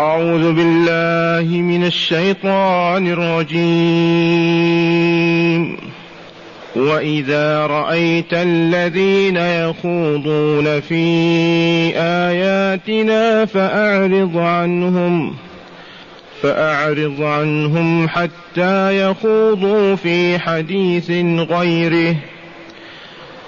أعوذ بالله من الشيطان الرجيم. وإذا رأيت الذين يخوضون في آياتنا فأعرض عنهم فأعرض عنهم حتى يخوضوا في حديث غيره.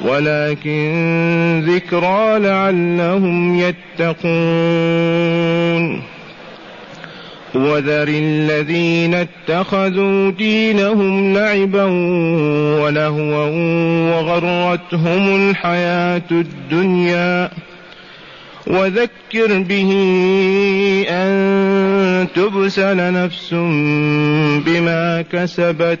ولكن ذكرى لعلهم يتقون. وذر الذين اتخذوا دينهم لعبا ولهوا وغرتهم الحياة الدنيا. وذكر به أن تبسل نفس بما كسبت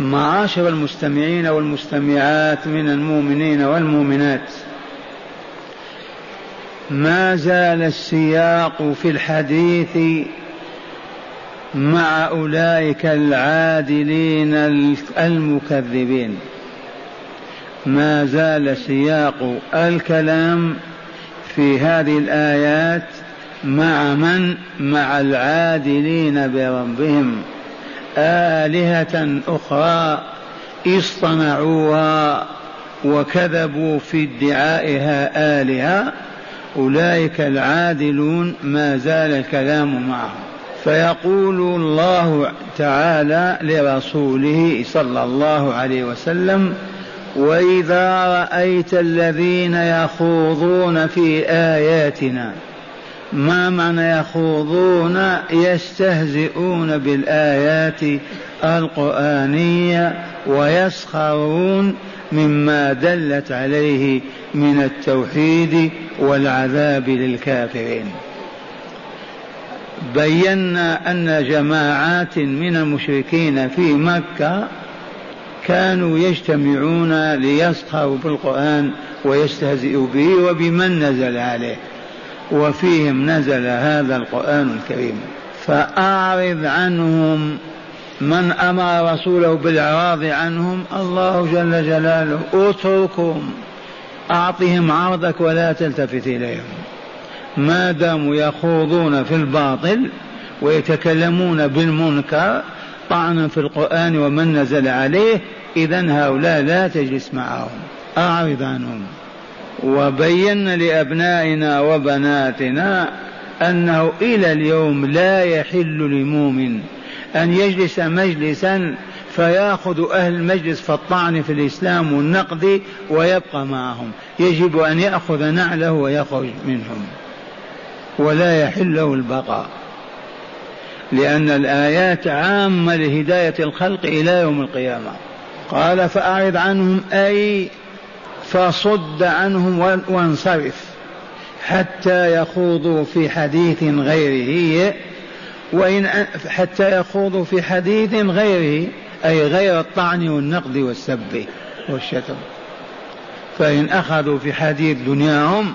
معاشر المستمعين والمستمعات من المؤمنين والمؤمنات. ما زال السياق في الحديث مع أولئك العادلين المكذبين. ما زال سياق الكلام في هذه الآيات مع من؟ مع العادلين بربهم. آلهة أخرى اصطنعوها وكذبوا في ادعائها آلهة. أولئك العادلون ما زال الكلام معهم. فيقول الله تعالى لرسوله صلى الله عليه وسلم وإذا رأيت الذين يخوضون في آياتنا ما معنى يخوضون يستهزئون بالآيات القرآنية ويسخرون مما دلت عليه من التوحيد والعذاب للكافرين. بينا أن جماعات من المشركين في مكة كانوا يجتمعون ليسخروا بالقرآن ويستهزئوا به وبمن نزل عليه. وفيهم نزل هذا القرآن الكريم. فأعرض عنهم من أمر رسوله بالإعراض عنهم. الله جل جلاله اتركهم. أعطهم عرضك ولا تلتفت إليهم. ما داموا يخوضون في الباطل ويتكلمون بالمنكر طعنا في القرآن ومن نزل عليه إذا هؤلاء لا تجلس معهم. أعرض عنهم. وبينا لأبنائنا وبناتنا أنه إلى اليوم لا يحل لمؤمن أن يجلس مجلسا فيأخذ أهل المجلس في الطعن في الإسلام والنقد ويبقى معهم. يجب أن يأخذ نعله ويخرج منهم. ولا يحل له البقاء. لأن الآيات عامة لهداية الخلق إلى يوم القيامة. قال فأعرض عنهم أي فصد عنهم وانصرف حتى يخوضوا في حديث غيره. وإن حتى يخوضوا في حديث غيره أي غير الطعن والنقد والسب والشتم. فإن أخذوا في حديث دنياهم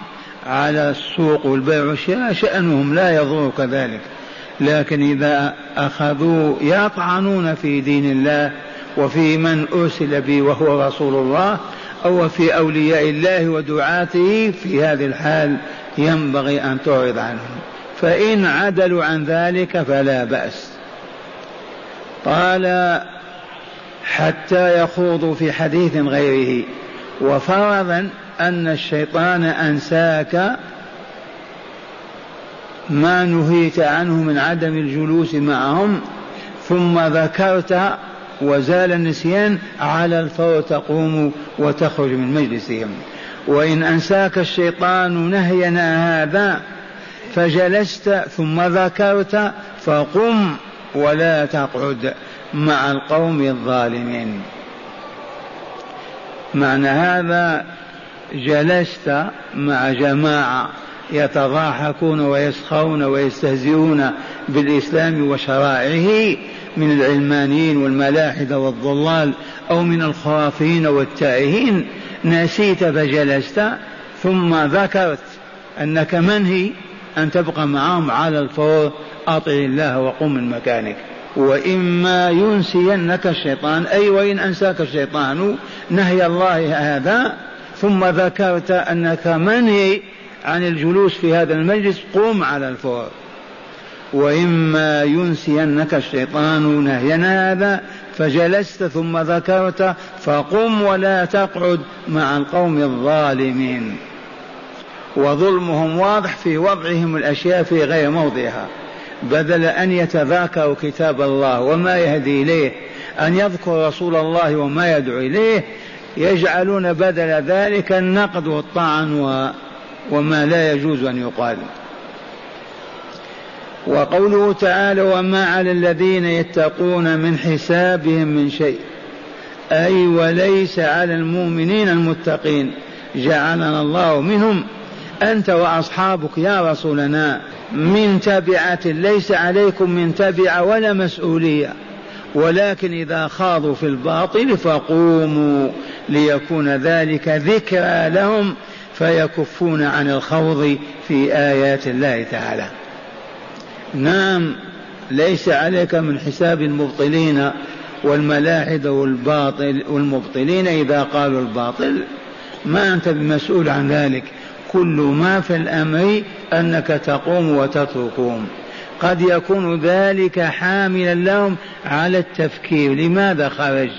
على السوق والبيع والشراء شأنهم لا يضر كذلك. لكن إذا أخذوا يطعنون في دين الله وفي من أرسل به وهو رسول الله أو في أولياء الله ودعاته في هذه الحال ينبغي أن تعرض عنهم. فإن عدلوا عن ذلك فلا بأس. قال حتى يخوضوا في حديث غيره. وفرضا أن الشيطان أنساك ما نهيت عنه من عدم الجلوس معهم ثم ذكرت وزال النسيان على الفور تقوم وتخرج من مجلسهم. وإن أنساك الشيطان نهينا هذا فجلست ثم ذكرت فقم ولا تقعد مع القوم الظالمين. معنى هذا جلست مع جماعة يتضاحكون ويسخرون ويستهزئون بالإسلام وشرائعه من العلمانيين والملاحدة والضلال أو من الخرافين والتائهين. نسيت فجلست ثم ذكرت أنك منهي أن تبقى معهم على الفور. اطع الله وقم من مكانك. وإما ينسينك الشيطان. أي وإن أنساك الشيطان نهي الله هذا. ثم ذكرت أنك منهي عن الجلوس في هذا المجلس. قم على الفور. وإما ينسينك الشيطان نهينا هذا فجلست ثم ذكرت فقم ولا تقعد مع القوم الظالمين. وظلمهم واضح في وضعهم الأشياء في غير موضعها. بدل أن يتذاكروا كتاب الله وما يهدي إليه أن يذكر رسول الله وما يدعو إليه يجعلون بدل ذلك النقد والطعن و... وما لا يجوز أن يقال. وقوله تعالى وما على الذين يتقون من حسابهم من شيء. أي وليس على المؤمنين المتقين. جعلنا الله منهم. أنت وأصحابك يا رسولنا. من تبعة ليس عليكم من تبعة ولا مسؤولية ولكن إذا خاضوا في الباطل فقوموا ليكون ذلك ذكرى لهم فيكفون عن الخوض في آيات الله تعالى. نعم ليس عليك من حساب المبطلين والملاحدة والباطل والمبطلين إذا قالوا الباطل. ما أنت بمسؤول عن ذلك. كل ما في الأمر أنك تقوم وتتركهم قد يكون ذلك حاملا لهم على التفكير. لماذا خرج؟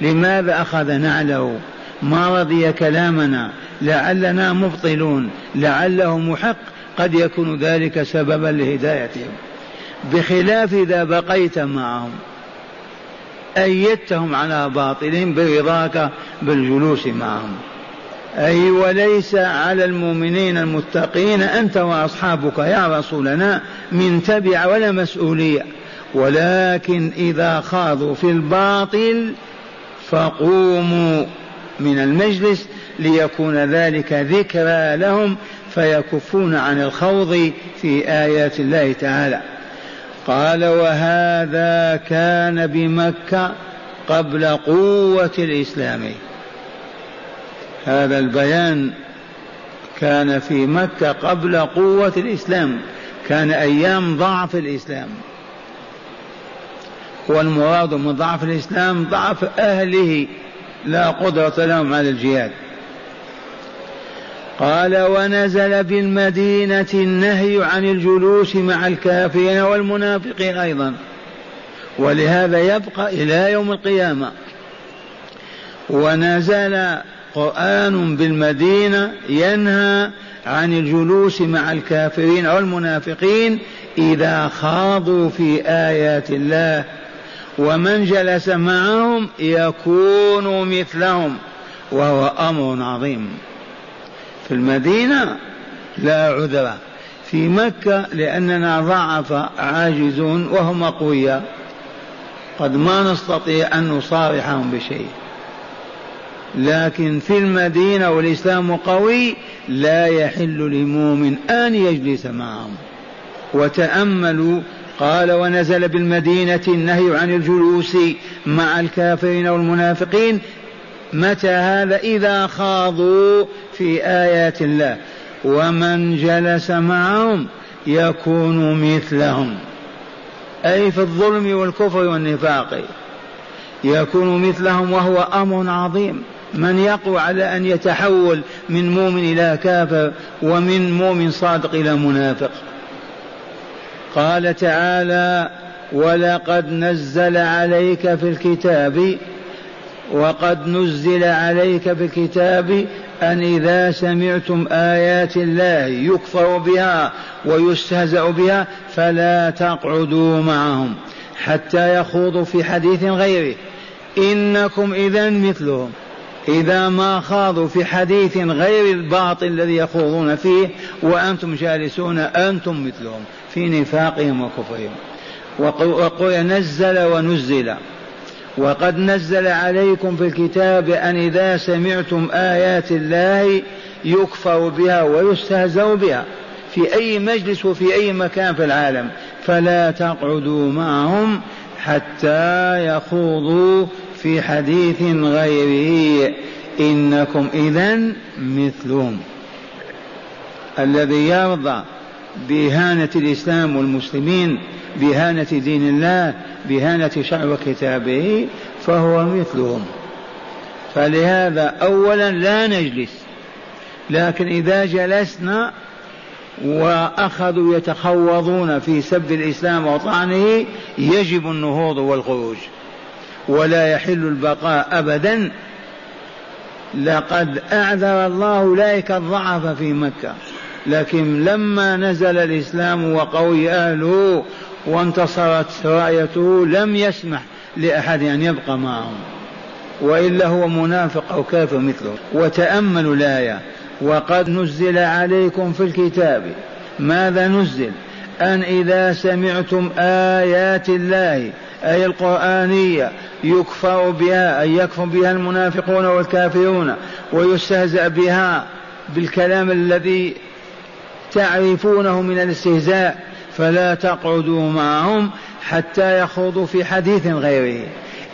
لماذا أخذ نعله؟ ما رضي كلامنا؟ لعلنا مبطلون. لعله محق قد يكون ذلك سببا لهدايتهم بخلاف إذا بقيت معهم أيدتهم على باطلهم برضاك بالجلوس معهم. أي وليس على المؤمنين المتقين أنت وأصحابك يا رسولنا من تبع ولا مسؤولية ولكن إذا خاضوا في الباطل فقوموا من المجلس ليكون ذلك ذكرى لهم فيكفون عن الخوض في آيات الله تعالى. قال وهذا كان بمكة قبل قوة الإسلام. هذا البيان كان في مكة قبل قوة الإسلام كان أيام ضعف الإسلام. والمراد من ضعف الإسلام ضعف أهله لا قدرة لهم على الجهاد. قال ونزل بالمدينة النهي عن الجلوس مع الكافرين والمنافقين أيضا. ولهذا يبقى إلى يوم القيامة. ونزل قرآن بالمدينة ينهى عن الجلوس مع الكافرين والمنافقين إذا خاضوا في آيات الله. ومن جلس معهم يكون مثلهم وهو أمر عظيم. في المدينة لا عذر في مكة لأننا ضعف عاجزون وهم أقوياء. قد ما نستطيع أن نصارحهم بشيء. لكن في المدينة والإسلام قوي لا يحل لمؤمن أن يجلس معهم. وتأملوا قال ونزل بالمدينة النهي عن الجلوس مع الكافرين والمنافقين. متى هذا؟ إذا خاضوا في آيات الله. ومن جلس معهم يكون مثلهم. أي في الظلم والكفر والنفاق. يكون مثلهم وهو أمر عظيم. من يقوى على أن يتحول من مؤمن إلى كافر ومن مؤمن صادق إلى منافق. قال تعالى ولقد نزل عليك في الكتاب وقد نزل عليك في الكتاب أن إذا سمعتم آيات الله يكفر بها ويستهزأ بها فلا تقعدوا معهم حتى يخوضوا في حديث غيره. إنكم إذا مثلهم. إذا ما خاضوا في حديث غير الباطل الذي يخوضون فيه وأنتم جالسون أنتم مثلهم في نفاقهم وكفرهم. وقل نزل ونزل. وقد نزل عليكم في الكتاب أن إذا سمعتم آيات الله يكفر بها ويستهزأ بها في أي مجلس وفي أي مكان في العالم. فلا تقعدوا معهم حتى يخوضوا في حديث غيره. إنكم إذا مثلهم. الذي يرضى بإهانة الإسلام والمسلمين بإهانة دين الله بإهانة شرع وكتابه فهو مثلهم. فلهذا أولا لا نجلس. لكن إذا جلسنا وأخذوا يتخوضون في سب الإسلام وطعنه يجب النهوض والخروج. ولا يحل البقاء أبدا. لقد أعذر الله أولئك الضعف في مكة. لكن لما نزل الإسلام وقوي أهله وانتصرت رأيته لم يسمح لأحد أن يبقى معهم. وإلا هو منافق أو كافر مثله. وتأملوا الآية وقد نزل عليكم في الكتاب. ماذا نزل؟ أن إذا سمعتم آيات الله أي القرآنية يكفر بها أي يكفر بها المنافقون والكافرون ويستهزأ بها بالكلام الذي تعرفونه من الاستهزاء فلا تقعدوا معهم حتى يخوضوا في حديث غيره.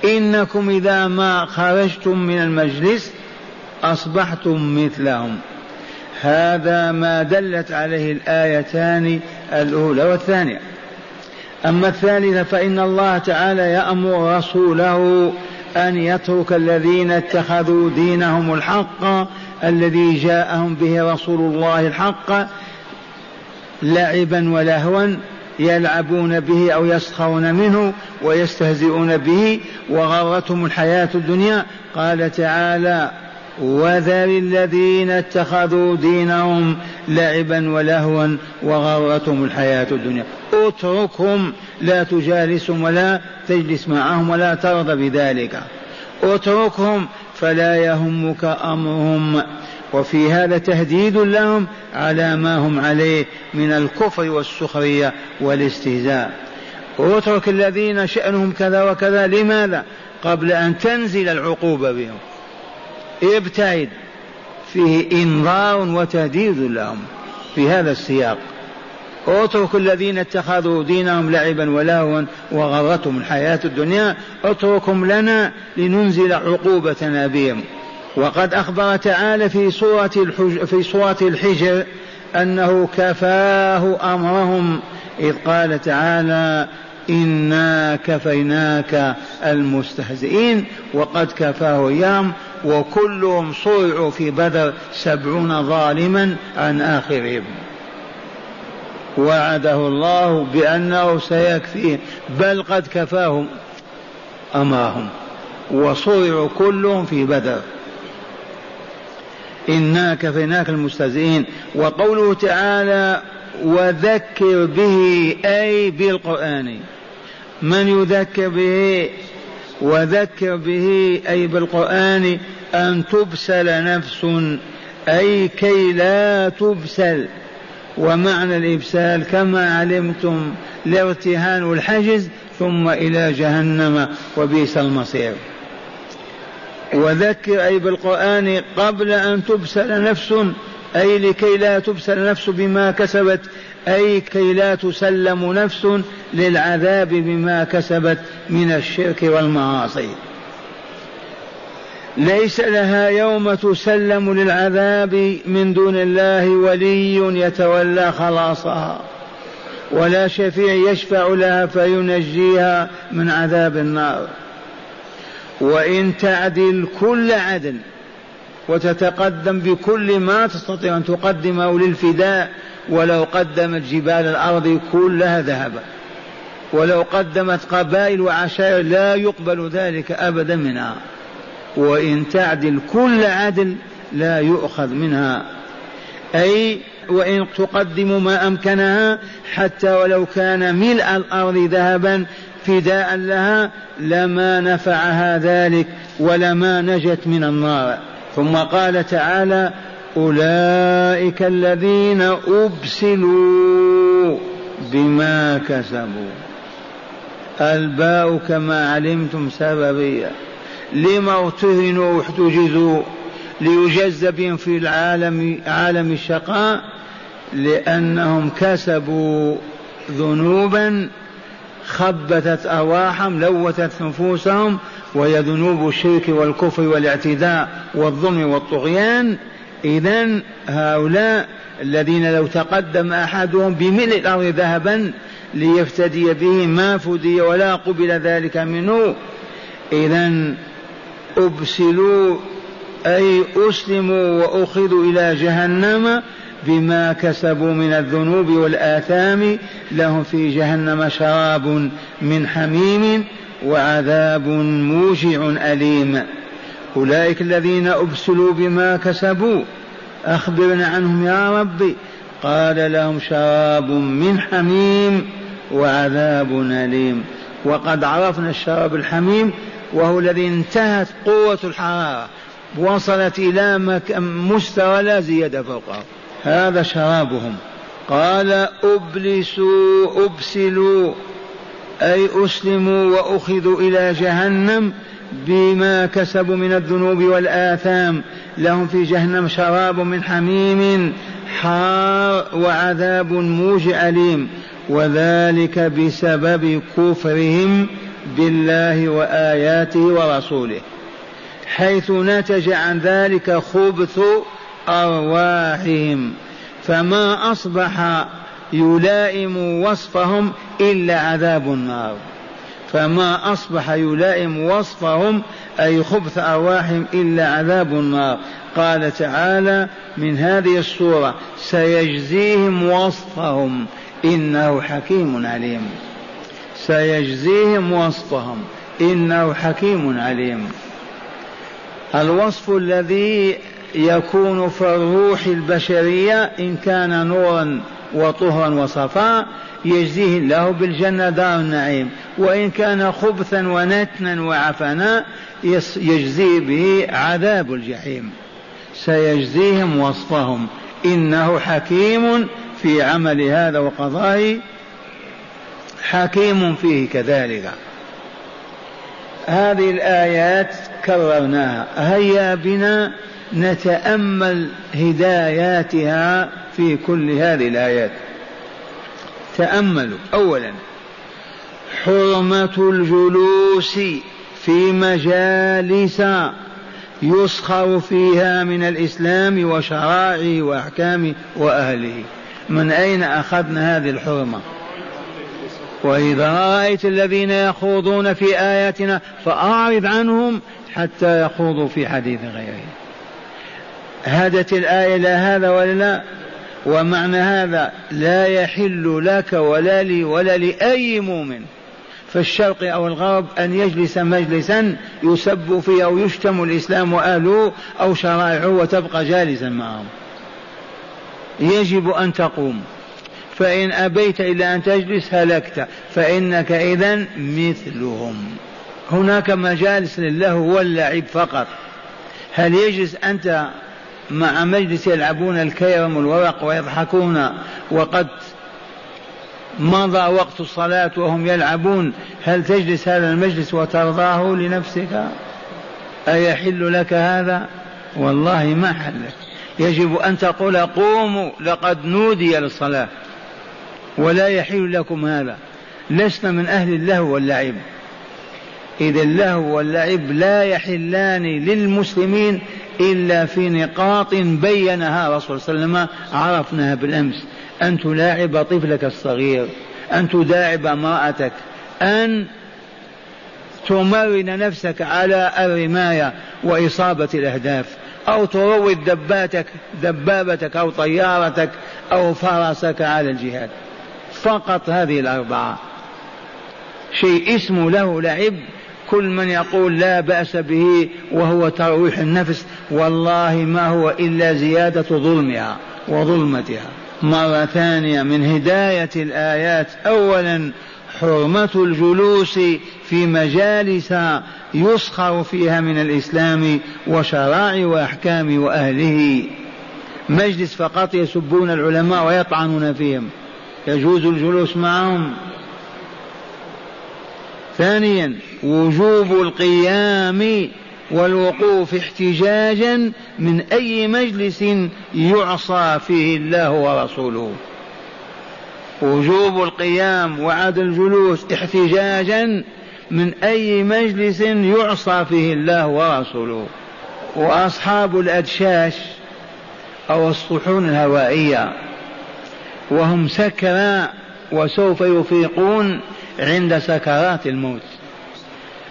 إنكم إذا ما خرجتم من المجلس أصبحتم مثلهم. هذا ما دلت عليه الآيتان الأولى والثانية. أما الثالثة فإن الله تعالى يأمر رسوله أن يترك الذين اتخذوا دينهم الحق الذي جاءهم به رسول الله الحق لعبا ولهوا يلعبون به أو يسخرون منه ويستهزئون به وغرتهم الحياة الدنيا. قال تعالى وذر الذين اتخذوا دينهم لعبا ولهوا وغرتهم الحياة الدنيا. اتركهم لا تجالسهم ولا تجلس معهم ولا ترضى بذلك. اتركهم فلا يهمك أمرهم. وفي هذا تهديد لهم على ما هم عليه من الكفر والسخرية والاستهزاء. اترك الذين شأنهم كذا وكذا لماذا؟ قبل أن تنزل العقوبة بهم. ابتعد. فيه إنذار وتهديد لهم في هذا السياق. اترك الذين اتخذوا دينهم لعبا ولهوا وغرتهم الحياة الدنيا اتركهم لنا لننزل عقوبتنا بهم. وقد أخبر تعالى في سورة الحج في سورة الحجر أنه كفاه أمرهم إذ قال تعالى إنا كفيناك المستهزئين وقد كفاه إياهم وكلهم صرعوا في بدر سبعون ظالما عن آخرهم. وعده الله بأنه سيكفيهم بل قد كفاهم أمرهم وصرعوا كلهم في بدر. إنا كفيناك المستهزئين. وقوله تعالى وذكر به أي بالقرآن. من يذكر به؟ وذكر به أي بالقرآن. أن تبسل نفس أي كي لا تبسل. ومعنى الإبسال كما علمتم الارتهان الحجز ثم إلى جهنم وبئس المصير. وذكر أي بالقرآن قبل أن تبسل نفس أي لكي لا تبسل نفس بما كسبت أي كي لا تسلم نفس للعذاب بما كسبت من الشرك والمعاصي. ليس لها يوم تسلم للعذاب من دون الله ولي يتولى خلاصها ولا شفيع يشفع لها فينجيها من عذاب النار. وإن تعدل كل عدل وتتقدم بكل ما تستطيع أن تقدمه للفداء ولو قدمت جبال الأرض كلها ذهبا ولو قدمت قبائل وعشائر لا يقبل ذلك أبدا منها. وإن تعدل كل عدل لا يؤخذ منها. أي وإن تقدم ما أمكنها حتى ولو كان ملء الأرض ذهبا فداء لها لما نفعها ذلك ولما نجت من النار. ثم قال تعالى أولئك الذين أبسلوا بما كسبوا. الباء كما علمتم سببية. لما ارتهنوا واحتجزوا ليجز بهم في العالم عالم الشقاء؟ لأنهم كسبوا ذنوبا خبتت أرواحهم لوثت نفوسهم وهي ذنوب الشرك والكفر والاعتداء والظلم والطغيان. إذا هؤلاء الذين لو تقدم أحدهم بملء الأرض ذهبا ليفتدي به ما فدي ولا قبل ذلك منه. إذا أبسلوا أي أسلموا وأخذوا إلى جهنم. بما كسبوا من الذنوب والآثام لهم في جهنم شراب من حميم وعذاب موجع أليم. أولئك الذين أبسلوا بما كسبوا. أخبرنا عنهم يا ربي قال لهم شراب من حميم وعذاب أليم. وقد عرفنا الشراب الحميم وهو الذي انتهت قوة الحرارة. وصلت إلى مستوى لا زيادة فوقه. هذا شرابهم. قال أبلسوا أبسلوا أي أسلموا وأخذوا إلى جهنم بما كسبوا من الذنوب والآثام. لهم في جهنم شراب من حميم حار وعذاب موجع أليم. وذلك بسبب كفرهم بالله وآياته ورسوله. حيث نتج عن ذلك خبث أرواحهم فما أصبح يلائم وصفهم إلا عذاب النار. فما أصبح يلائم وصفهم أي خبث أرواحهم إلا عذاب النار. قال تعالى من هذه السورة سيجزيهم وصفهم إنه حكيم عليم. سيجزيهم وصفهم إنه حكيم عليم. الوصف الذي يكون في الروح البشرية إن كان نورا وطهرا وصفاء يجزيه الله بالجنة دار النعيم. وإن كان خبثا ونتنا وعفنا يجزيه به عذاب الجحيم. سيجزيهم وصفهم. إنه حكيم في عمل هذا وقضائه. حكيم فيه كذلك. هذه الآيات كررناها. هيا بنا نتأمل هداياتها في كل هذه الآيات. تأملوا. أولا حرمة الجلوس في مجالس يسخر فيها من الإسلام وشرائعه وأحكامه وأهله. من أين أخذنا هذه الحرمة؟ وإذا رأيت الذين يخوضون في آياتنا فأعرض عنهم حتى يخوضوا في حديث غيره. هدت الآية إلى هذا ولا لا ومعنى هذا لا يحل لك ولا لي ولا لأي مؤمن. في الشرق أو الغرب أن يجلس مجلسا يسب فيه أو يشتم الإسلام وأهله أو شرائعه وتبقى جالسا معهم. يجب أن تقوم. فإن أبيت إلا أن تجلس هلكت فإنك إذا مثلهم. هناك مجالس للهو واللعب فقط. هل يجلس أنت مع مجلس يلعبون الكيرم والورق ويضحكون وقد مضى وقت الصلاة وهم يلعبون. هل تجلس هذا المجلس وترضاه لنفسك؟ أيحل لك هذا؟ والله ما حلك يجب أن تقول قوموا لقد نودي للصلاة. ولا يحل لكم هذا. لسنا من أهل اللهو واللعب. إذا اللهو واللعب لا يحلان للمسلمين إلا في نقاط بينها رسول صلى الله عليه وسلم عرفناها بالأمس. أن تلاعب طفلك الصغير أن تداعب امرأتك أن تمرن نفسك على الرماية وإصابة الأهداف أو تروض دباتك دبابتك أو طيارتك أو فرسك على الجهاد. فقط هذه الأربعة. شيء اسمه له لعب كل من يقول لا بأس به وهو ترويح النفس والله ما هو إلا زيادة ظلمها وظلمتها. مرة ثانية من هداية الآيات. أولا حرمة الجلوس في مجالس يسخر فيها من الإسلام وشرائع وأحكام وأهله. مجلس فقط يسبون العلماء ويطعنون فيهم. يجوز الجلوس معهم. ثانيا وجوب القيام والوقوف احتجاجا من أي مجلس يعصى فيه الله ورسوله. وجوب القيام وعدم الجلوس احتجاجا من أي مجلس يعصى فيه الله ورسوله. وأصحاب الأدشاش أو الصحون الهوائية وهم سكرى وسوف يفيقون عند سكرات الموت.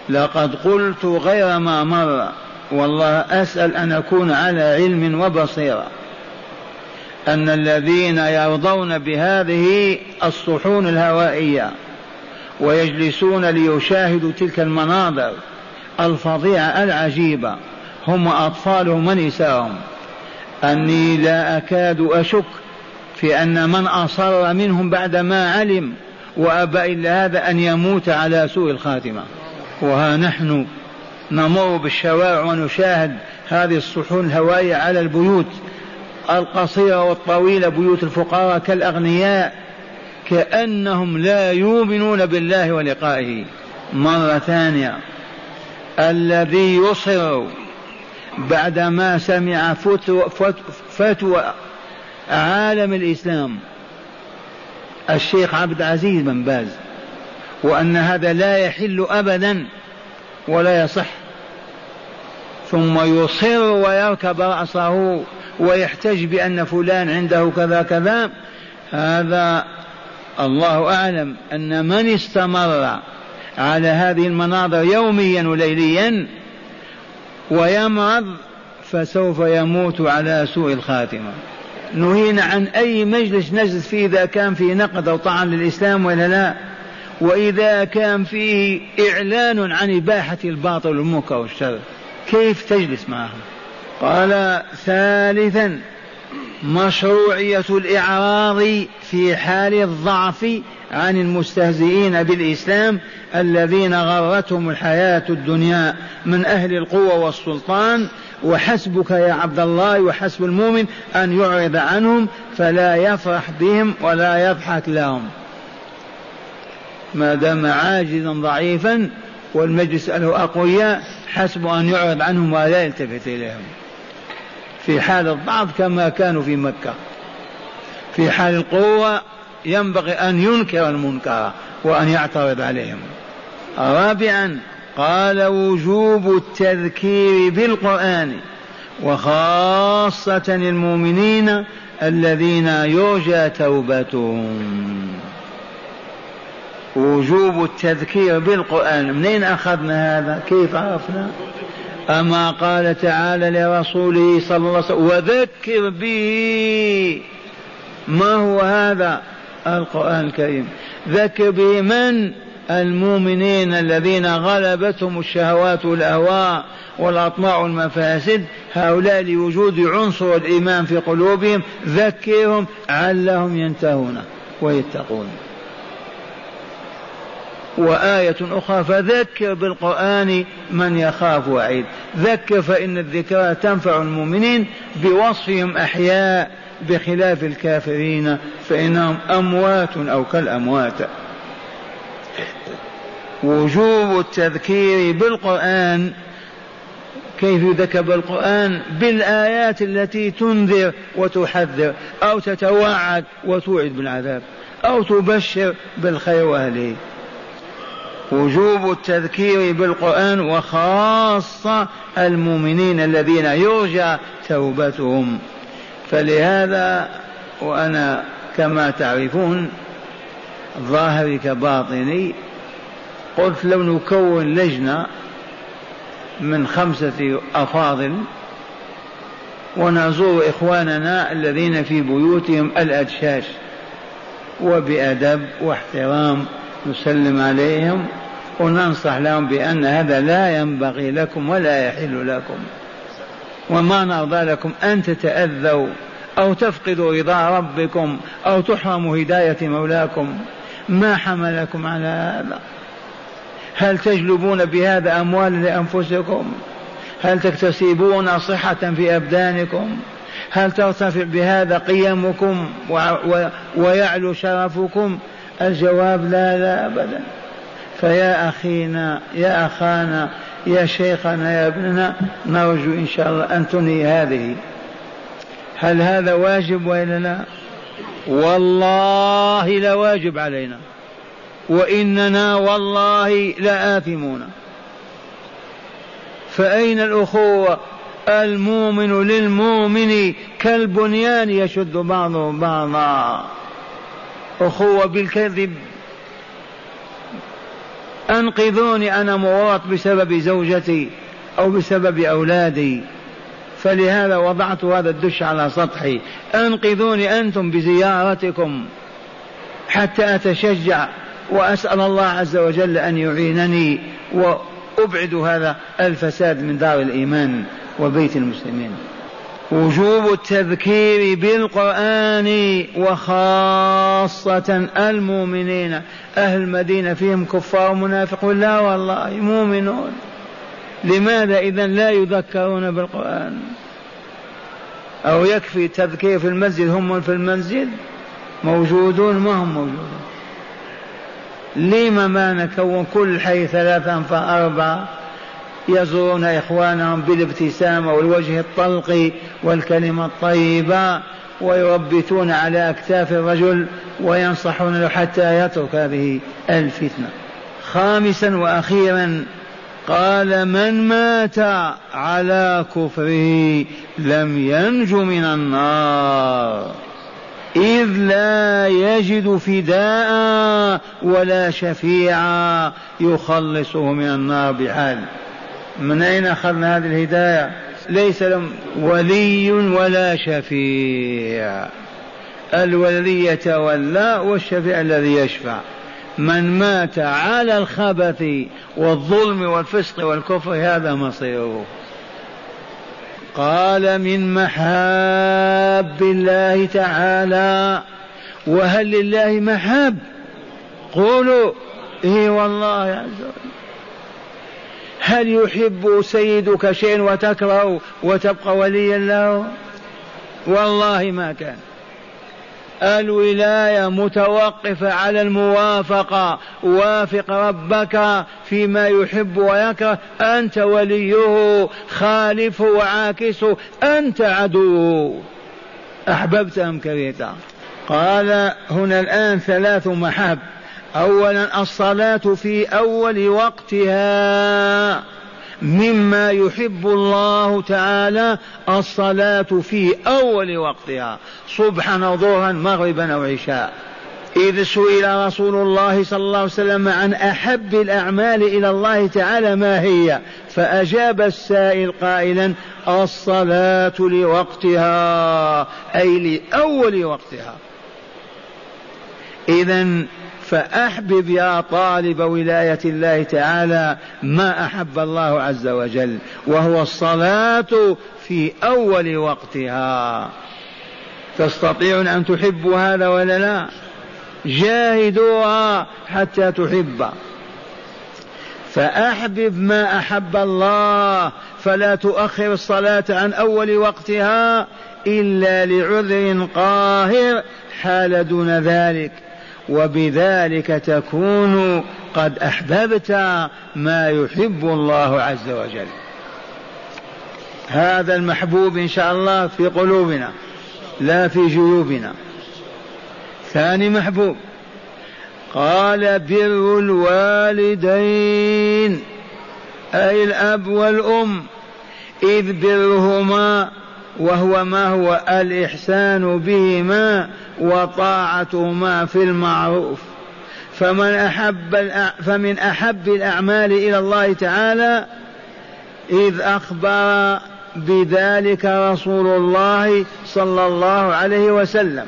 لقد قلت غير ما مر والله أسأل أن أكون على علم وبصيرة. أن الذين يرضون بهذه الصحون الهوائية ويجلسون ليشاهدوا تلك المناظر الفظيعة العجيبة هم أطفالهم ونساءهم. أني لا أكاد أشك في أن من أصر منهم بعد ما علم وأبى إلا هذا أن يموت على سوء الخاتمة. وها نحن نمر بالشوارع ونشاهد هذه الصحون الهوائية على البيوت القصيرة والطويلة بيوت الفقراء كالأغنياء كأنهم لا يؤمنون بالله ولقائه. مرة ثانية الذي يصر بعدما سمع فتوى, فتوى عالم الإسلام الشيخ عبد العزيز بن باز وأن هذا لا يحل أبدا ولا يصح. ثم يصر ويركب رأسه ويحتج بأن فلان عنده كذا كذا. هذا الله أعلم أن من استمر على هذه المناظر يوميا وليليا ويمرض فسوف يموت على سوء الخاتمة. نهينا عن أي مجلس نجلس فيه إذا كان فيه نقد أو طعن للإسلام ولا لا وإذا كان فيه إعلان عن إباحة الباطل والمنكر والشر كيف تجلس معهم؟ قال ثالثا مشروعية الإعراض في حال الضعف عن المستهزئين بالإسلام الذين غرتهم الحياة الدنيا من أهل القوة والسلطان وحسبك يا عبد الله وحسب المؤمن أن يعرض عنهم فلا يفرح بهم ولا يضحك لهم. ما دام عاجزا ضعيفا والمجلس له أقوياء حسب أن يعرض عنهم ولا يلتفت إليهم. في حال الضعف كما كانوا في مكة. في حال القوة ينبغي أن ينكر المنكر وأن يعترض عليهم. رابعا قال وجوب التذكير بالقرآن وخاصة المؤمنين الذين يرجى توبتهم. وجوب التذكير بالقرآن منين أخذنا هذا؟ كيف عرفنا؟ أما قال تعالى لرسوله صلى الله عليه وسلم وذكر به ما هو هذا؟ القرآن الكريم. ذكر به من؟ المؤمنين الذين غلبتهم الشهوات والأهواء والأطماع والمفاسد هؤلاء لوجود عنصر الإيمان في قلوبهم ذكرهم علهم ينتهون ويتقون. وآية أخرى فذكر بالقرآن من يخاف وعيد. ذكر فإن الذكرى تنفع المؤمنين بوصفهم أحياء بخلاف الكافرين فإنهم أموات أو كالأموات. وجوب التذكير بالقرآن كيف يذكر بالقرآن؟ بالآيات التي تنذر وتحذر أو تتوعد وتوعد بالعذاب أو تبشر بالخير وأهله. وجوب التذكير بالقرآن وخاصة المؤمنين الذين يرجى توبتهم. فلهذا وأنا كما تعرفون ظاهري كباطني قلت لو نكون لجنة من خمسة أفاضل ونزور إخواننا الذين في بيوتهم الأدشاش وبأدب واحترام نسلم عليهم وننصح لهم بأن هذا لا ينبغي لكم ولا يحل لكم. وما نرضى لكم أن تتأذوا أو تفقدوا رضا ربكم أو تحرموا هداية مولاكم. ما حملكم على هذا؟ هل تجلبون بهذا أموال لأنفسكم؟ هل تكتسبون صحة في أبدانكم؟ هل ترتفع بهذا قيمكم ويعلو شرفكم؟ الجواب لا لا أبدا. فيا أخينا يا أخانا يا شيخنا يا ابننا نرجو إن شاء الله أن تنهي هذه. هل هذا واجب وإلا لا؟ والله لواجب علينا وإننا والله لآثمون. فأين الأخوة؟ المؤمن للمؤمن كالبنيان يشد بعضه بعضا. أخوة بالكذب. أنقذوني أنا مورط بسبب زوجتي أو بسبب أولادي. فلهذا وضعت هذا الدش على سطحي. أنقذوني أنتم بزيارتكم حتى أتشجع وأسأل الله عز وجل أن يعينني وأبعد هذا الفساد من دار الإيمان وبيت المسلمين. وجوب التذكير بالقرآن وخاصة المؤمنين. أهل المدينة فيهم كفار منافقون. لا والله مؤمنون. لماذا إذا لا يذكرون بالقرآن؟ أو يكفي تذكير في المسجد هم في المسجد؟ موجودون ما هم موجودون. لما ما نكون كل حي ثلاثا فأربعة يزورون إخوانهم بالابتسامة والوجه الطلق والكلمة الطيبة ويربتون على أكتاف الرجل وينصحون له حتى يترك هذه الفتنة. خامسا وأخيرا قال من مات على كفره لم ينج من النار. إذ لا يجد فداء ولا شفيعا يخلصه من النار بحال. من أين أخذنا هذه الهداية؟ ليس لهم ولي ولا شفيع. الولي يتولى والشفيع الذي يشفع. من مات على الخبث والظلم والفسق والكفر هذا مصيره. قال من محاب الله تعالى. وهل لله محاب؟ قولوا. إي والله عز وجل. هل يحب سيدك شيء وتكره وتبقى وليا له؟ والله ما كان. الولاية متوقفة على الموافقة. وافق ربك فيما يحب ويكره. أنت وليه خالفه وعاكسه. أنت عدوه أحببت أم كرهت؟ قال هنا الآن ثلاث محاب. أولا الصلاة في أول وقتها. مما يحب الله تعالى الصلاة في أول وقتها صبحا أو ظهرا مغربا أو عشاء. إذ سئل رسول الله صلى الله عليه وسلم عن أحب الأعمال إلى الله تعالى ما هي؟ فأجاب السائل قائلا الصلاة لوقتها أي لأول وقتها. إذا فأحبب يا طالب ولاية الله تعالى ما أحب الله عز وجل وهو الصلاة في أول وقتها. تستطيعون أن تحبوا هذا ولا لا؟ جاهدوها حتى تحب. فأحبب ما أحب الله فلا تؤخر الصلاة عن أول وقتها إلا لعذر قاهر حال دون ذلك. وبذلك تكون قد أحببت ما يحب الله عز وجل. هذا المحبوب إن شاء الله في قلوبنا لا في جيوبنا. ثاني محبوب قال بر الوالدين أي الأب والأم إذ برهما وهو ما هو؟ الإحسان بهما وطاعتهما في المعروف. فمن أحب فمن أحب الأعمال إلى الله تعالى إذ أخبر بذلك رسول الله صلى الله عليه وسلم.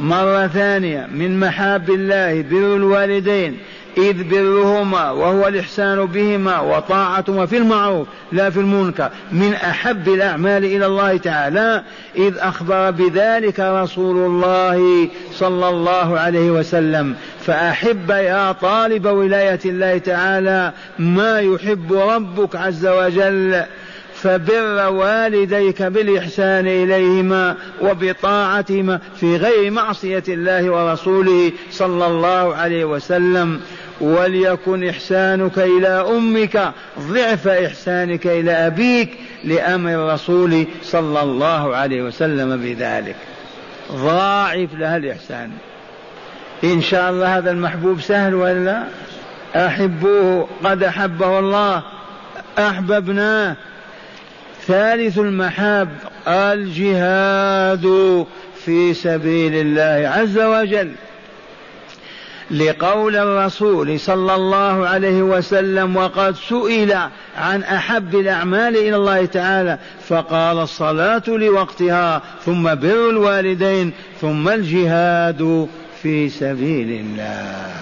مرة ثانية من محاب الله بر الوالدين إذ برهما وهو الإحسان بهما وطاعتهما في المعروف لا في المنكر من أحب الأعمال إلى الله تعالى إذ أخبر بذلك رسول الله صلى الله عليه وسلم فأحب يا طالب ولاية الله تعالى ما يحب ربك عز وجل فبر والديك بالإحسان إليهما وبطاعتهما في غير معصية الله ورسوله صلى الله عليه وسلم. وليكن إحسانك إلى أمك ضعف إحسانك إلى أبيك لأمر الرسول صلى الله عليه وسلم بذلك. ضاعف لها الإحسان. إن شاء الله هذا المحبوب سهل ولا أحبوه قد أحبه الله أحببناه. ثالث المحاب الجهاد في سبيل الله عز وجل. لقول الرسول صلى الله عليه وسلم وقد سئل عن أحب الأعمال إلى الله تعالى فقال الصلاة لوقتها ثم بر الوالدين ثم الجهاد في سبيل الله.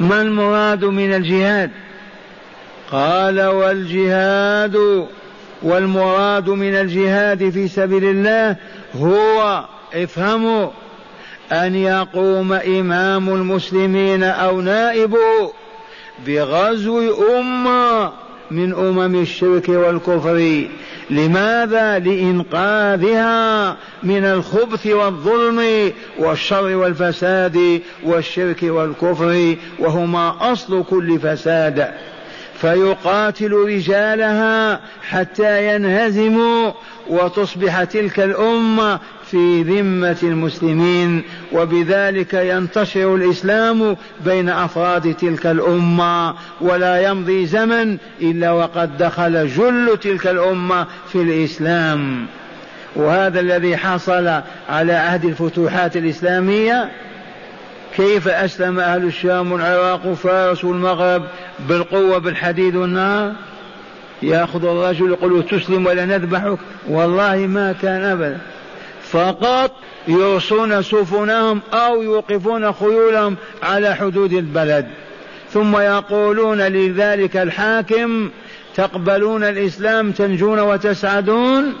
ما المراد من الجهاد؟ قال والجهاد والمراد من الجهاد في سبيل الله هو افهموا أن يقوم إمام المسلمين أو نائبه بغزو أمة من أمم الشرك والكفر. لماذا؟ لإنقاذها من الخبث والظلم والشر والفساد والشرك والكفر وهما أصل كل فساد. فيقاتل رجالها حتى ينهزموا وتصبح تلك الأمة في ذمة المسلمين وبذلك ينتشر الإسلام بين أفراد تلك الأمة. ولا يمضي زمن إلا وقد دخل جل تلك الأمة في الإسلام. وهذا الذي حصل على عهد الفتوحات الإسلامية كيف أسلم أهل الشام والعراق وفارس والمغرب بالقوة بالحديد والنار؟ يأخذ الرجل يقول تسلم ولا نذبحك؟ والله ما كان أبدا. فقط يرصون سفنهم أو يوقفون خيولهم على حدود البلد. ثم يقولون لذلك الحاكم تقبلون الإسلام تنجون وتسعدون؟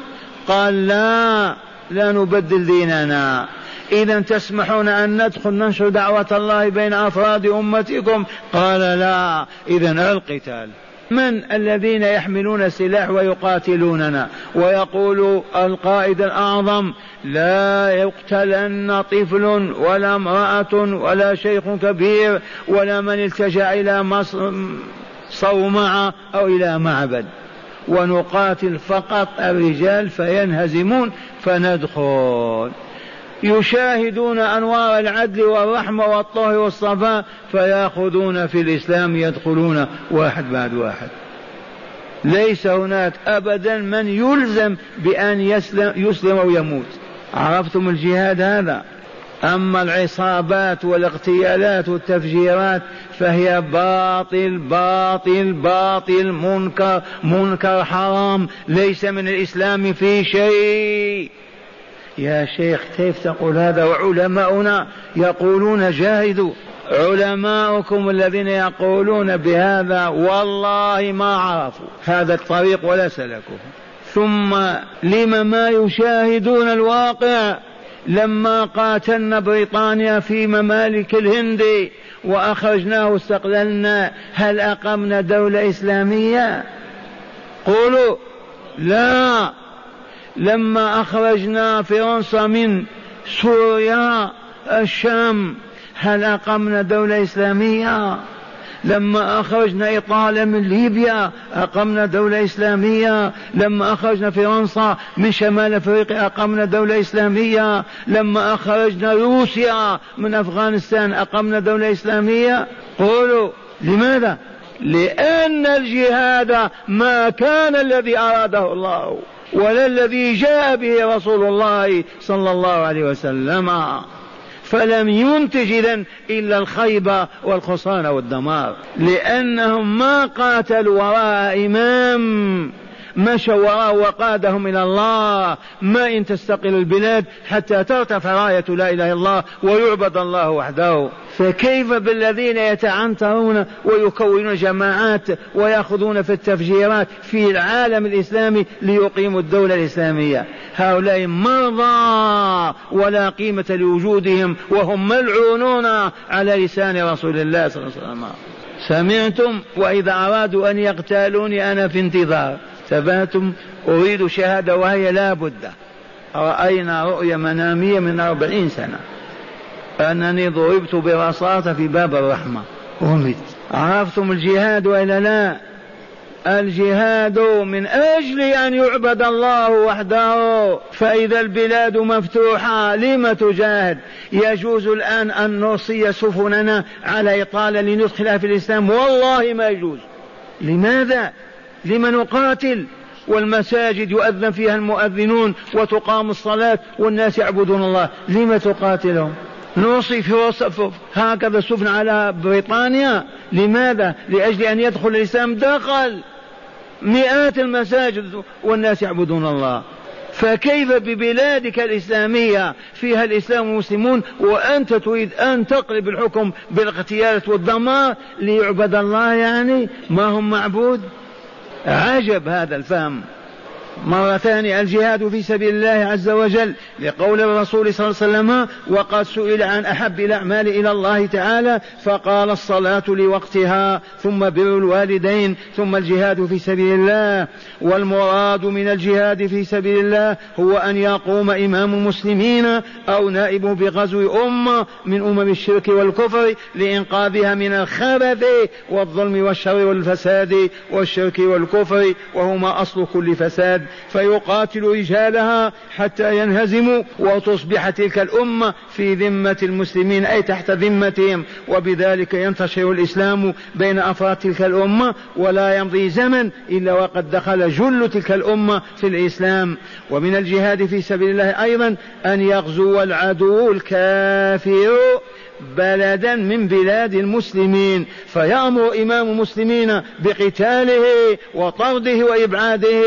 قال لا لا نبدل ديننا. إذا تسمحون أن ندخل ننشر دعوة الله بين أفراد أمتكم؟ قال لا. إذا القتال. من الذين يحملون السلاح ويقاتلوننا؟ ويقول القائد الأعظم لا يقتلن طفل ولا امرأة ولا شيخ كبير ولا من التجأ إلى صومعة أو إلى معبد. ونقاتل فقط الرجال فينهزمون فندخل. يشاهدون أنوار العدل والرحمة والطهر والصفاء فيأخذون في الإسلام يدخلون واحد بعد واحد. ليس هناك ابدا من يلزم بأن يسلم, يسلم أو يموت. عرفتم الجهاد هذا؟ أما العصابات والاغتيالات والتفجيرات فهي باطل باطل باطل منكر منكر حرام ليس من الإسلام في شيء. يا شيخ كيف تقول هذا؟ وعلماؤنا يقولون جاهدوا. علماؤكم الذين يقولون بهذا والله ما عرفوا. هذا الطريق ولا سلكوه ثم لم ما يشاهدون الواقع؟ لما قاتلنا بريطانيا في ممالك الهند وأخرجناه واستقللنا هل أقمنا دولة إسلامية؟ قولوا لا. لما أخرجنا فرنسا من سوريا الشام هل أقمنا دولة إسلامية؟ لما أخرجنا إيطاليا من ليبيا أقمنا دولة إسلامية؟ لما أخرجنا فرنسا من شمال أفريقيا أقمنا دولة إسلامية؟ لما أخرجنا روسيا من أفغانستان أقمنا دولة إسلامية؟ قولوا لماذا؟ لأن الجهاد ما كان الذي أراده الله. ولا الذي جاء به رسول الله صلى الله عليه وسلم فلم ينتج إذن إلا الخيبة والخسران والدمار لأنهم ما قاتلوا وراء إمام. مشوا وراه وقادهم إلى الله. ما إن تستقل البلاد حتى ترتفع راية لا إله إلا الله ويعبد الله وحده. فكيف بالذين يتعنترون ويكونون جماعات ويأخذون في التفجيرات في العالم الإسلامي ليقيموا الدولة الإسلامية؟ هؤلاء مرضى ولا قيمة لوجودهم وهم ملعونون على لسان رسول الله صلى الله عليه وسلم. سمعتم وإذا أرادوا أن يقتالوني أنا في انتظار. ثباتم أريد شهادة وهي لا بد. رأينا رؤيا منامية من أربعين سنة. أنني ضربت برصاصة في باب الرحمة. ومت. عرفتم الجهاد وإلا لا؟ الجهاد من أجل أن يعبد الله وحده. فإذا البلاد مفتوحة لم تجاهد؟ يجوز الآن أن نرسي سفننا على إطالة لندخلها في الإسلام. والله ما يجوز. لماذا؟ لم نقاتل والمساجد يؤذن فيها المؤذنون وتقام الصلاة والناس يعبدون الله. لم تقاتلهم؟ نوصي في وصف هكذا سفن على بريطانيا. لماذا؟ لأجل أن يدخل الإسلام دخل مئات المساجد والناس يعبدون الله. فكيف ببلادك الإسلامية؟ فيها الإسلام والمسلمون وأنت تريد أن تقلب الحكم بالاغتيال والدمار ليعبد الله يعني؟ ما هم معبود؟ عجب هذا الفهم. مرة ثانية الجهاد في سبيل الله عز وجل لقول الرسول صلى الله عليه وسلم وقد سئل عن أحب الأعمال إلى الله تعالى فقال الصلاة لوقتها ثم بر الوالدين ثم الجهاد في سبيل الله والمراد من الجهاد في سبيل الله هو أن يقوم إمام المسلمين أو نائبه بغزو أمة من أمم الشرك والكفر لإنقاذها من الخبث والظلم والشر والفساد والشرك والكفر وهما أصل كل فساد فيقاتل رجالها حتى ينهزموا وتصبح تلك الأمة في ذمة المسلمين أي تحت ذمتهم. وبذلك ينتشر الإسلام بين أفراد تلك الأمة ولا يمضي زمن إلا وقد دخل جل تلك الأمة في الإسلام. ومن الجهاد في سبيل الله أيضا أن يغزو العدو الكافر بلدا من بلاد المسلمين. فيأمر إمام المسلمين بقتاله وطرده وإبعاده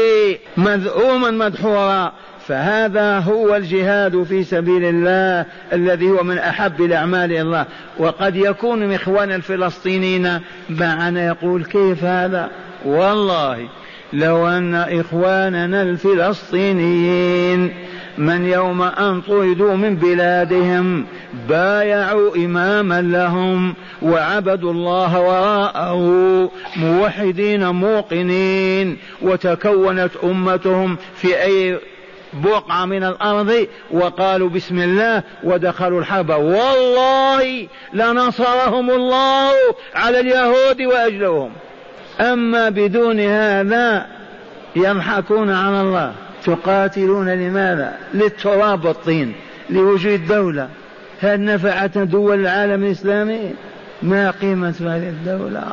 مذءوما مدحورا. فهذا هو الجهاد في سبيل الله الذي هو من أحب الأعمال إلى الله. وقد يكون من إخوان الفلسطينيين معنا يقول كيف هذا؟ والله لو أن إخواننا الفلسطينيين من يوم أن طردوا من بلادهم بايعوا إماما لهم وعبدوا الله وراءه موحدين موقنين وتكونت أمتهم في أي بقعة من الأرض وقالوا بسم الله ودخلوا الحرب. والله لنصرهم الله على اليهود وأجلهم. أما بدون هذا يضحكون على الله. تقاتلون لماذا؟ للتراب والطين لوجود دولة. هل نفعت دول العالم الإسلامي؟ ما قيمة هذه الدولة؟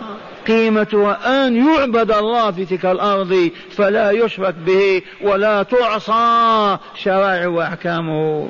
قيمتها أن يعبد الله في تلك الأرض فلا يشرك به ولا تعصى شرائع وأحكامه.